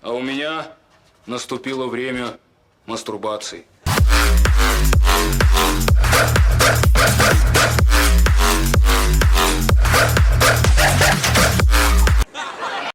А у меня наступило время мастурбации.